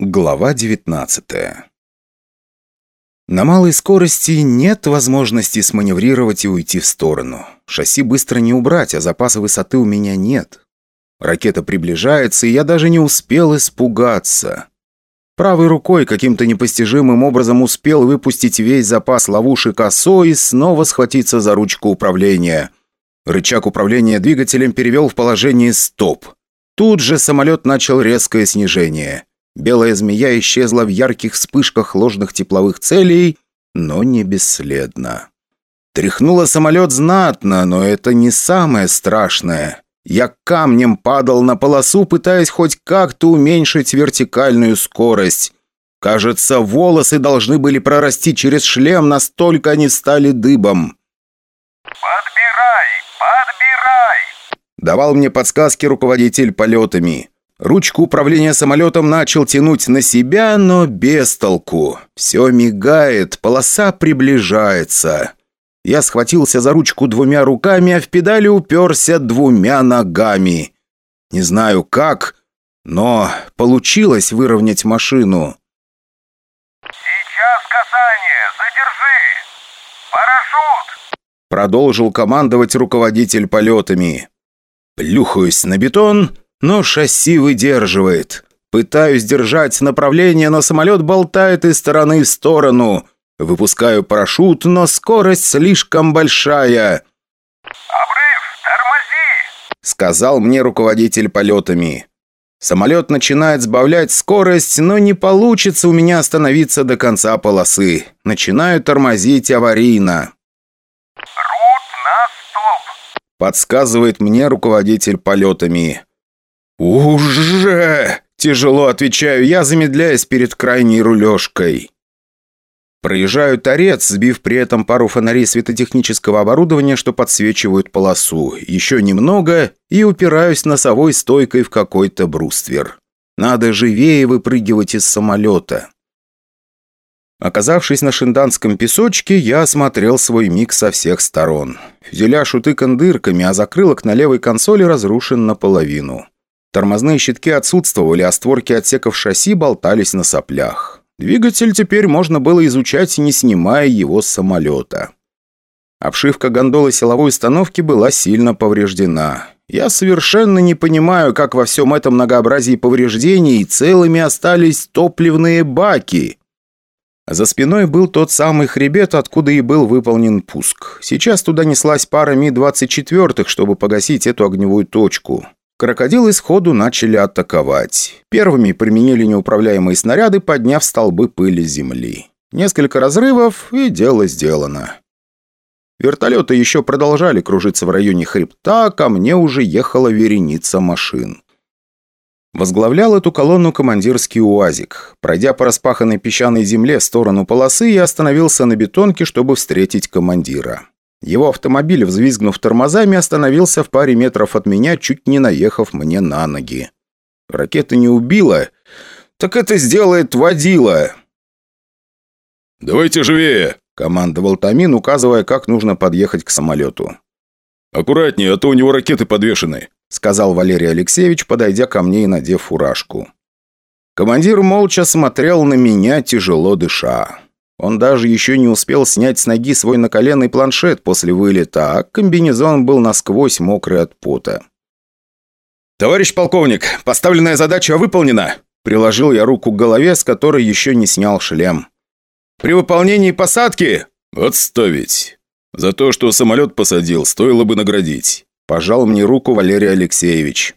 Глава 19 На малой скорости нет возможности сманеврировать и уйти в сторону. Шасси быстро не убрать, а запаса высоты у меня нет. Ракета приближается, и я даже не успел испугаться. Правой рукой каким-то непостижимым образом успел выпустить весь запас ловушек ОСО и снова схватиться за ручку управления. Рычаг управления двигателем перевел в положение «стоп». Тут же самолет начал резкое снижение. Белая змея исчезла в ярких вспышках ложных тепловых целей, но не бесследно. Тряхнуло самолет знатно, но это не самое страшное. Я камнем падал на полосу, пытаясь хоть как-то уменьшить вертикальную скорость. Кажется, волосы должны были прорасти через шлем, настолько они стали дыбом. «Подбирай! Подбирай!» Давал мне подсказки руководитель полетами. Ручку управления самолетом начал тянуть на себя, но без толку. Все мигает, полоса приближается. Я схватился за ручку двумя руками, а в педали уперся двумя ногами. Не знаю как, но получилось выровнять машину. «Сейчас касание! Задержи! Парашют!» Продолжил командовать руководитель полетами. Плюхаюсь на бетон но шасси выдерживает. Пытаюсь держать направление, но самолет болтает из стороны в сторону. Выпускаю парашют, но скорость слишком большая. «Обрыв! Тормози!» — сказал мне руководитель полетами. Самолет начинает сбавлять скорость, но не получится у меня остановиться до конца полосы. Начинаю тормозить аварийно. «Рут на стоп!» — подсказывает мне руководитель полетами. «Уже!» – тяжело отвечаю я, замедляясь перед крайней рулежкой. Проезжаю торец, сбив при этом пару фонарей светотехнического оборудования, что подсвечивают полосу. Еще немного и упираюсь носовой стойкой в какой-то бруствер. Надо живее выпрыгивать из самолета. Оказавшись на шинданском песочке, я осмотрел свой миг со всех сторон. Фюзеляж утыкан дырками, а закрылок на левой консоли разрушен наполовину. Тормозные щитки отсутствовали, а створки отсеков шасси болтались на соплях. Двигатель теперь можно было изучать, не снимая его с самолета. Обшивка гондолы силовой установки была сильно повреждена. Я совершенно не понимаю, как во всем этом многообразии повреждений целыми остались топливные баки. За спиной был тот самый хребет, откуда и был выполнен пуск. Сейчас туда неслась пара Ми-24, чтобы погасить эту огневую точку. Крокодилы сходу начали атаковать. Первыми применили неуправляемые снаряды, подняв столбы пыли земли. Несколько разрывов, и дело сделано. Вертолеты еще продолжали кружиться в районе хребта, а ко мне уже ехала вереница машин. Возглавлял эту колонну командирский УАЗик. Пройдя по распаханной песчаной земле в сторону полосы, я остановился на бетонке, чтобы встретить командира. Его автомобиль, взвизгнув тормозами, остановился в паре метров от меня, чуть не наехав мне на ноги. Ракета не убила, так это сделает водила. «Давайте живее!» – командовал Тамин, указывая, как нужно подъехать к самолету. «Аккуратнее, а то у него ракеты подвешены», – сказал Валерий Алексеевич, подойдя ко мне и надев фуражку. Командир молча смотрел на меня, тяжело дыша. Он даже еще не успел снять с ноги свой наколенный планшет после вылета, а комбинезон был насквозь мокрый от пота. «Товарищ полковник, поставленная задача выполнена!» Приложил я руку к голове, с которой еще не снял шлем. «При выполнении посадки...» «Отставить. За то, что самолет посадил, стоило бы наградить». Пожал мне руку Валерий Алексеевич.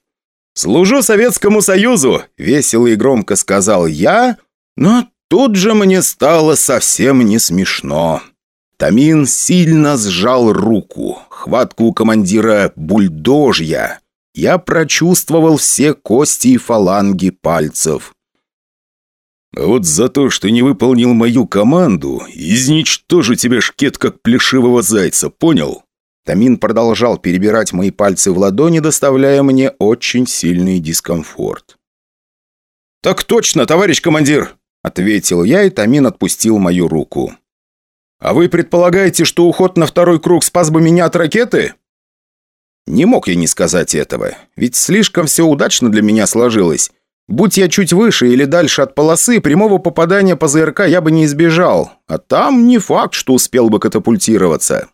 «Служу Советскому Союзу!» – весело и громко сказал я, но Тут же мне стало совсем не смешно. Тамин сильно сжал руку. Хватку у командира бульдожья. Я прочувствовал все кости и фаланги пальцев. Вот за то, что не выполнил мою команду, изничтожу тебя шкет, как плешивого зайца, понял?» Тамин продолжал перебирать мои пальцы в ладони, доставляя мне очень сильный дискомфорт. «Так точно, товарищ командир!» Ответил я, и Тамин отпустил мою руку. «А вы предполагаете, что уход на второй круг спас бы меня от ракеты?» Не мог я не сказать этого, ведь слишком все удачно для меня сложилось. Будь я чуть выше или дальше от полосы, прямого попадания по ЗРК я бы не избежал. А там не факт, что успел бы катапультироваться.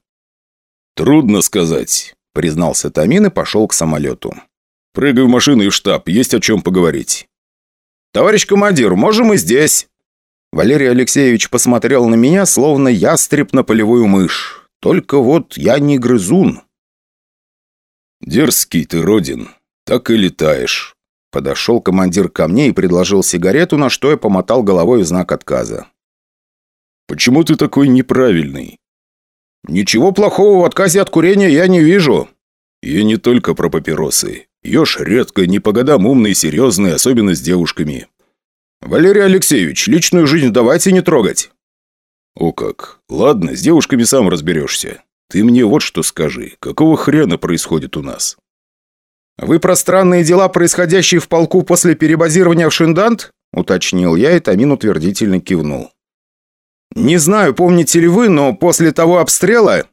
«Трудно сказать», — признался Тамин и пошел к самолету. «Прыгай в машину и в штаб, есть о чем поговорить». «Товарищ командир, можем и здесь». Валерий Алексеевич посмотрел на меня, словно ястреб на полевую мышь. Только вот я не грызун. «Дерзкий ты, Родин, так и летаешь». Подошел командир ко мне и предложил сигарету, на что я помотал головой в знак отказа. «Почему ты такой неправильный?» «Ничего плохого в отказе от курения я не вижу». «Я не только про папиросы. Ешь редко, не по годам умный серьезный, особенно с девушками». «Валерий Алексеевич, личную жизнь давайте не трогать». «О как. Ладно, с девушками сам разберешься. Ты мне вот что скажи. Какого хрена происходит у нас?» «Вы про странные дела, происходящие в полку после перебазирования в Шиндант?» – уточнил я, и Тамин утвердительно кивнул. «Не знаю, помните ли вы, но после того обстрела...»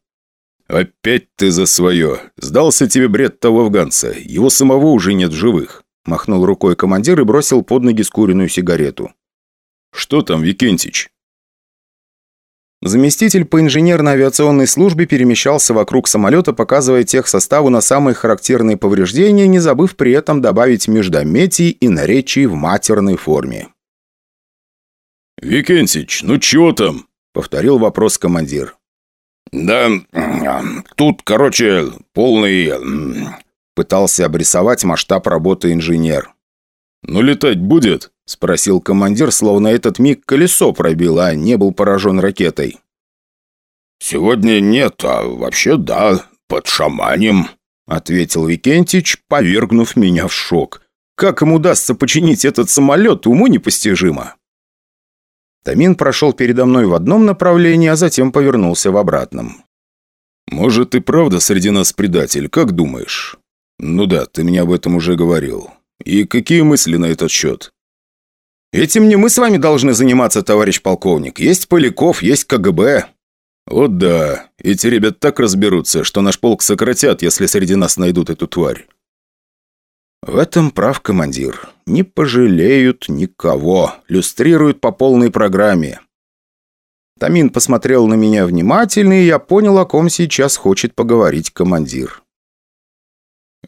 «Опять ты за свое. Сдался тебе бред того афганца. Его самого уже нет в живых», – махнул рукой командир и бросил под ноги скуренную сигарету. «Что там, Викентич?» Заместитель по инженерно-авиационной службе перемещался вокруг самолета, показывая техсоставу на самые характерные повреждения, не забыв при этом добавить междометий и наречий в матерной форме. «Викентич, ну чего там?» — повторил вопрос командир. «Да, тут, короче, полный...» Пытался обрисовать масштаб работы инженер. «Ну летать будет?» – спросил командир, словно этот миг колесо пробил, а не был поражен ракетой. «Сегодня нет, а вообще да, под шаманем», – ответил Викентич, повергнув меня в шок. «Как им удастся починить этот самолет, уму непостижимо». Тамин прошел передо мной в одном направлении, а затем повернулся в обратном. «Может, и правда среди нас предатель, как думаешь?» «Ну да, ты мне об этом уже говорил. И какие мысли на этот счет?» «Этим не мы с вами должны заниматься, товарищ полковник. Есть Поляков, есть КГБ». «Вот да. Эти ребят так разберутся, что наш полк сократят, если среди нас найдут эту тварь». В этом прав командир. Не пожалеют никого. Люстрируют по полной программе. Тамин посмотрел на меня внимательно, и я понял, о ком сейчас хочет поговорить командир.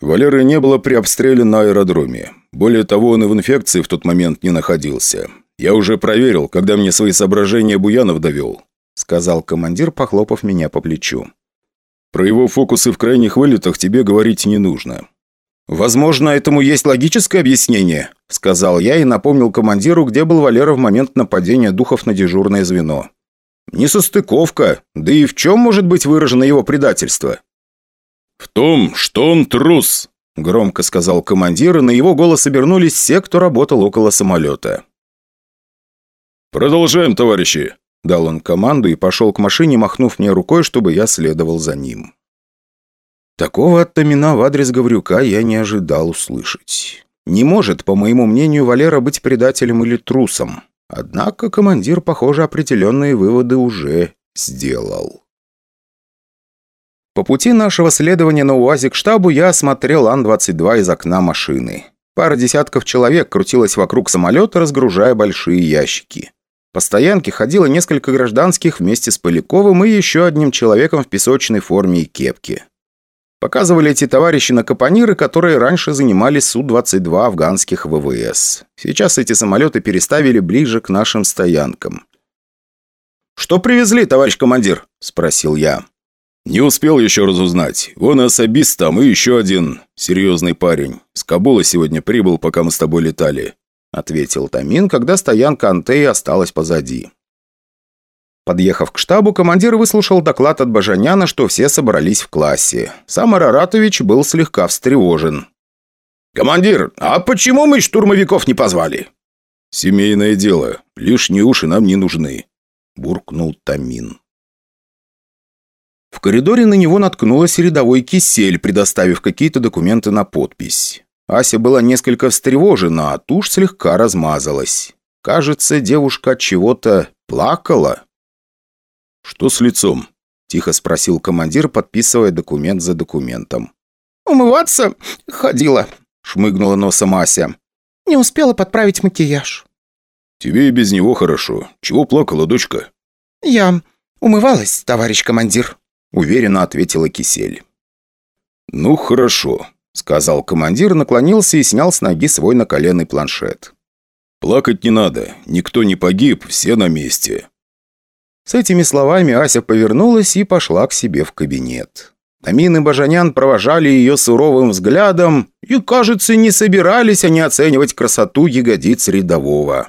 Валеры не было при обстреле на аэродроме. Более того, он и в инфекции в тот момент не находился. Я уже проверил, когда мне свои соображения Буянов довел», сказал командир, похлопав меня по плечу. «Про его фокусы в крайних вылетах тебе говорить не нужно». «Возможно, этому есть логическое объяснение», сказал я и напомнил командиру, где был Валера в момент нападения духов на дежурное звено. «Несостыковка. Да и в чем может быть выражено его предательство?» «В том, что он трус», – громко сказал командир, и на его голос обернулись все, кто работал около самолета. «Продолжаем, товарищи», – дал он команду и пошел к машине, махнув мне рукой, чтобы я следовал за ним. Такого от Томина в адрес Гаврюка я не ожидал услышать. Не может, по моему мнению, Валера быть предателем или трусом. Однако командир, похоже, определенные выводы уже сделал. По пути нашего следования на УАЗе к штабу я осмотрел Ан-22 из окна машины. Пара десятков человек крутилась вокруг самолета, разгружая большие ящики. По стоянке ходило несколько гражданских вместе с Поляковым и еще одним человеком в песочной форме и кепке. Показывали эти товарищи на капониры, которые раньше занимали Су-22 афганских ВВС. Сейчас эти самолеты переставили ближе к нашим стоянкам. «Что привезли, товарищ командир?» – спросил я. «Не успел еще разузнать. Вон особист там и еще один серьезный парень. С Кабула сегодня прибыл, пока мы с тобой летали», — ответил Тамин, когда стоянка Антеи осталась позади. Подъехав к штабу, командир выслушал доклад от Бажаняна, что все собрались в классе. Сам Араратович был слегка встревожен. «Командир, а почему мы штурмовиков не позвали?» «Семейное дело. Лишние уши нам не нужны», — буркнул Тамин. В коридоре на него наткнулась рядовой кисель, предоставив какие-то документы на подпись. Ася была несколько встревожена, а тушь слегка размазалась. Кажется, девушка от чего-то плакала. «Что с лицом?» – тихо спросил командир, подписывая документ за документом. «Умываться ходила», – шмыгнула носом Ася. Не успела подправить макияж». «Тебе и без него хорошо. Чего плакала, дочка?» «Я умывалась, товарищ командир», — уверенно ответила Кисель. «Ну, хорошо», — сказал командир, наклонился и снял с ноги свой наколенный планшет. «Плакать не надо. Никто не погиб, все на месте». С этими словами Ася повернулась и пошла к себе в кабинет. Тамин и Бажанян провожали ее суровым взглядом и, кажется, не собирались они оценивать красоту ягодиц рядового.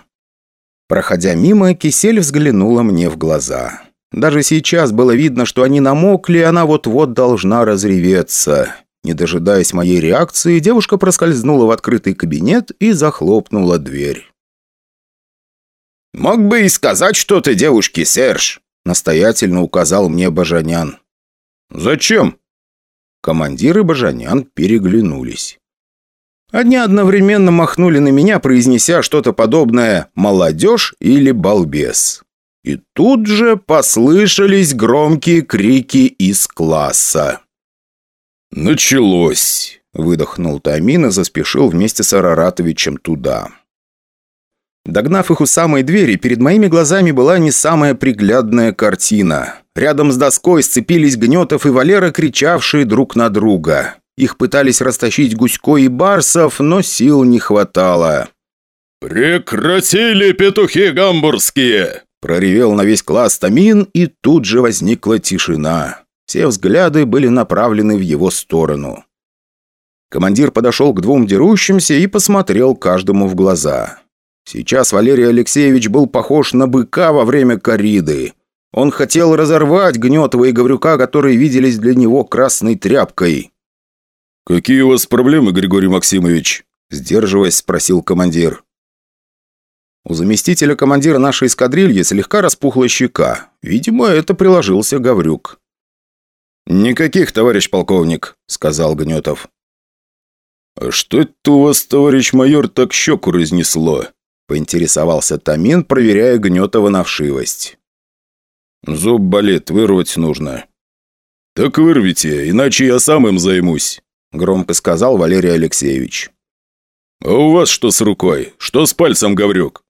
Проходя мимо, Кисель взглянула мне в глаза. Даже сейчас было видно, что они намокли, и она вот-вот должна разреветься. Не дожидаясь моей реакции, девушка проскользнула в открытый кабинет и захлопнула дверь. «Мог бы и сказать что-то девушке, Серж», — настоятельно указал мне Бажанян. «Зачем?» Командиры Бажанян переглянулись. Одни одновременно махнули на меня, произнеся что-то подобное «молодежь» или «балбес». И тут же послышались громкие крики из класса. «Началось!» – выдохнул Тамин и заспешил вместе с Араратовичем туда. Догнав их у самой двери, перед моими глазами была не самая приглядная картина. Рядом с доской сцепились Гнетов и Валера, кричавшие друг на друга. Их пытались растащить Гусько и Барсов, но сил не хватало. «Прекратили петухи гамбургские!» Проревел на весь класс Тамин, и тут же возникла тишина. Все взгляды были направлены в его сторону. Командир подошел к двум дерущимся и посмотрел каждому в глаза. Сейчас Валерий Алексеевич был похож на быка во время кориды. Он хотел разорвать Гнетова и Гаврюка, которые виделись для него красной тряпкой. «Какие у вас проблемы, Григорий Максимович?» Сдерживаясь, спросил командир. У заместителя командира нашей эскадрильи слегка распухла щека. Видимо, это приложился Гаврюк. «Никаких, товарищ полковник», — сказал Гнетов. «А что это у вас, товарищ майор, так щеку разнесло?» Поинтересовался Тамин, проверяя Гнетова на. «Зуб болит, вырвать нужно». «Так вырвите, иначе я сам им займусь», — громко сказал Валерий Алексеевич. «А у вас что с рукой? Что с пальцем, Гаврюк?»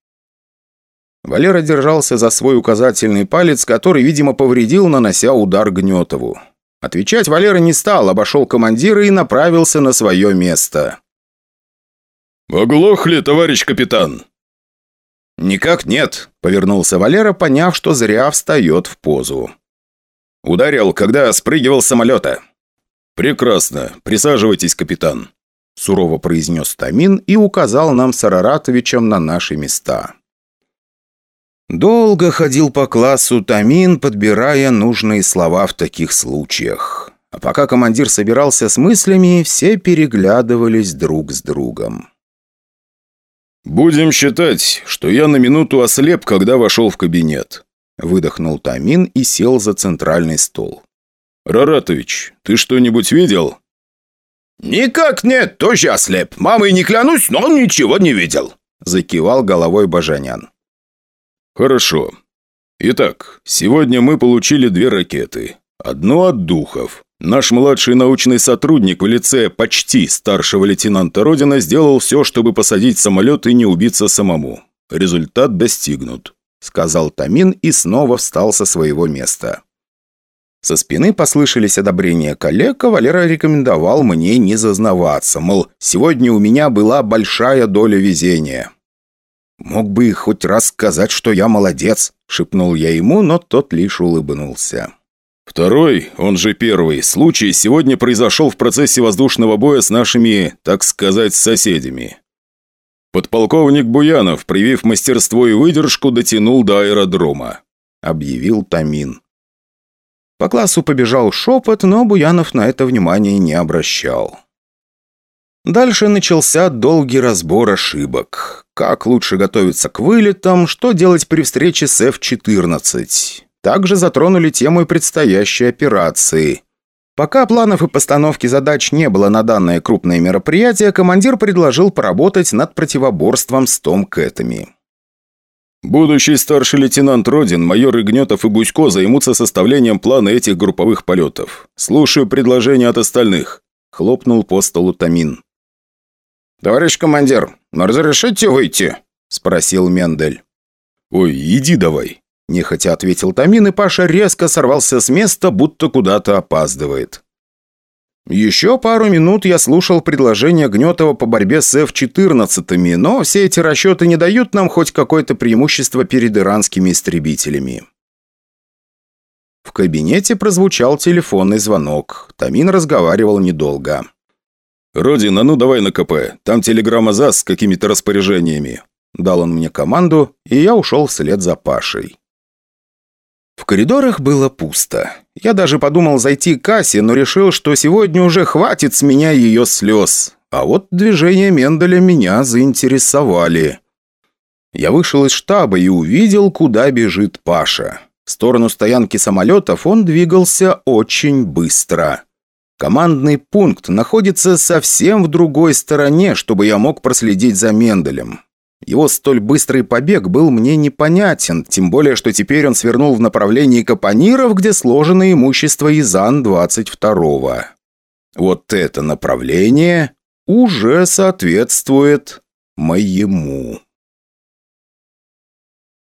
Валера держался за свой указательный палец, который, видимо, повредил, нанося удар Гнетову. Отвечать Валера не стал, обошел командира и направился на свое место. «Оглохли, товарищ капитан?» «Никак нет», — повернулся Валера, поняв, что зря встает в позу. «Ударил, когда спрыгивал с самолета». «Прекрасно. Присаживайтесь, капитан», — сурово произнес Тамин и указал нам с Араратовичем на наши места. Долго ходил по классу Тамин, подбирая нужные слова в таких случаях. А пока командир собирался с мыслями, все переглядывались друг с другом. «Будем считать, что я на минуту ослеп, когда вошел в кабинет», выдохнул Тамин и сел за центральный стол. «Раратович, ты что-нибудь видел?» «Никак нет, тоже ослеп. Мамой не клянусь, но ничего не видел», закивал головой Бажанян. «Хорошо. Итак, сегодня мы получили две ракеты. Одну от духов. Наш младший научный сотрудник в лице почти старшего лейтенанта Родина сделал все, чтобы посадить самолет и не убиться самому. Результат достигнут», — сказал Тамин и снова встал со своего места. Со спины послышались одобрения коллег, а Валера рекомендовал мне не зазнаваться, мол, сегодня у меня была большая доля везения. «Мог бы хоть раз сказать, что я молодец», — шепнул я ему, но тот лишь улыбнулся. Второй, он же первый, случай сегодня произошел в процессе воздушного боя с нашими, так сказать, соседями. Подполковник Буянов, привив мастерство и выдержку, дотянул до аэродрома. Объявил Тамин. По классу побежал шепот, но Буянов на это внимание не обращал. Дальше начался долгий разбор ошибок. Как лучше готовиться к вылетам, что делать при встрече с F-14. Также затронули тему и предстоящей операции. Пока планов и постановки задач не было на данное крупное мероприятие, командир предложил поработать над противоборством с томкэтами. Будущий старший лейтенант Родин, майор Игнетов и Гусько займутся составлением плана этих групповых полетов. Слушаю предложения от остальных», — хлопнул по столу Тамин. «Товарищ командир, разрешите выйти?» – спросил Мендель. «Ой, иди давай», – нехотя ответил Тамин, и Паша резко сорвался с места, будто куда-то опаздывает. Еще пару минут я слушал предложение Гнетова по борьбе с F-14, но все эти расчеты не дают нам хоть какое-то преимущество перед иранскими истребителями. В кабинете прозвучал телефонный звонок. Тамин разговаривал недолго. «Родин, а ну давай на КП. Там телеграмма ЗАС с какими-то распоряжениями». Дал он мне команду, и я ушел вслед за Пашей. В коридорах было пусто. Я даже подумал зайти к кассе, но решил, что сегодня уже хватит с меня ее слез. А вот движения Менделя меня заинтересовали. Я вышел из штаба и увидел, куда бежит Паша. В сторону стоянки самолетов он двигался очень быстро. Командный пункт находится совсем в другой стороне, чтобы я мог проследить за Менделем. Его столь быстрый побег был мне непонятен, тем более, что теперь он свернул в направлении Капониров, где сложено имущество из Ан-22. Вот это направление уже соответствует моему.